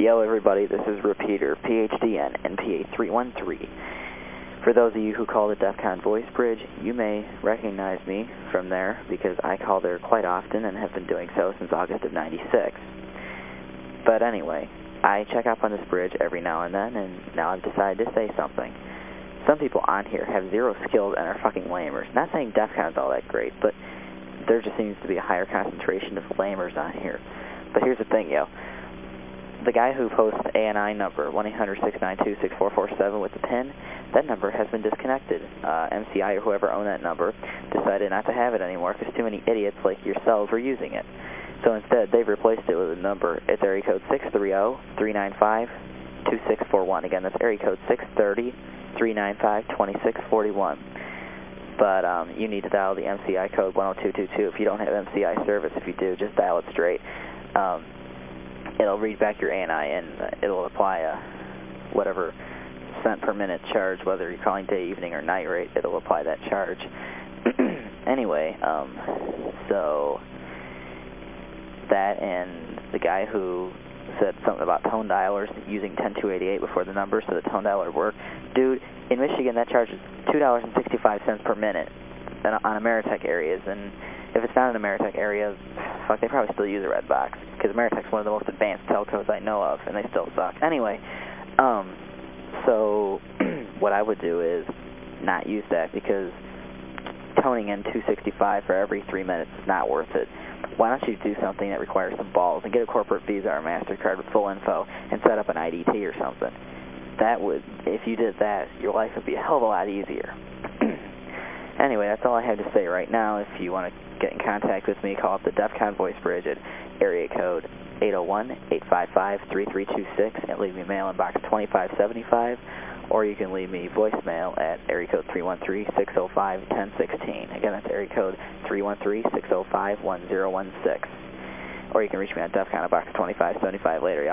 Yo everybody, this is Repeater, PHDN, NPA313. For those of you who call the DEF CON voice bridge, you may recognize me from there because I call there quite often and have been doing so since August of 96. But anyway, I check up on this bridge every now and then, and now I've decided to say something. Some people on here have zero skills and are fucking lamers. Not saying DEF CON's all that great, but there just seems to be a higher concentration of lamers on here. But here's the thing, yo the guy who posts ANI number, 1-800-692-6447 with the PIN, that number has been disconnected. Uh, MCI or whoever owned that number decided not to have it anymore because too many idiots like yourselves were using it. So instead, they've replaced it with a number. It's area code 630-395-2641. Again, that's area code 630-395-2641. But um, you need to dial the MCI code 10222 if you don't have MCI service. If you do, just dial it straight. Um, it'll read back your ANI and it'll apply a whatever cent per minute charge, whether you're calling day, evening, or night rate, it'll apply that charge. anyway, um, so that and the guy who said something about tone dialers using 10288 before the number so the tone dialer would work. Dude, in Michigan that charges $2.65 per minute on Ameritech areas, and if it's not an Ameritech area, fuck, they probably still use a red box because Ameritech's one of the most advanced telcos I know of, and they still suck. Anyway, um, so what I would do is not use that because toning in 265 for every three minutes is not worth it. Why don't you do something that requires some balls and get a corporate Visa or MasterCard with full info and set up an IDT or something? That would, if you did that, your life would be a hell of a lot easier. Anyway, that's all I have to say right now. If you want to get in contact with me, call up the DEF CON voice bridge at area code 801-855-3326 and leave me mail in box 2575, or you can leave me voicemail at area code 313-605-1016. Again, that's area code 313-605-1016. Or you can reach me on DEF CON at box 2575 later.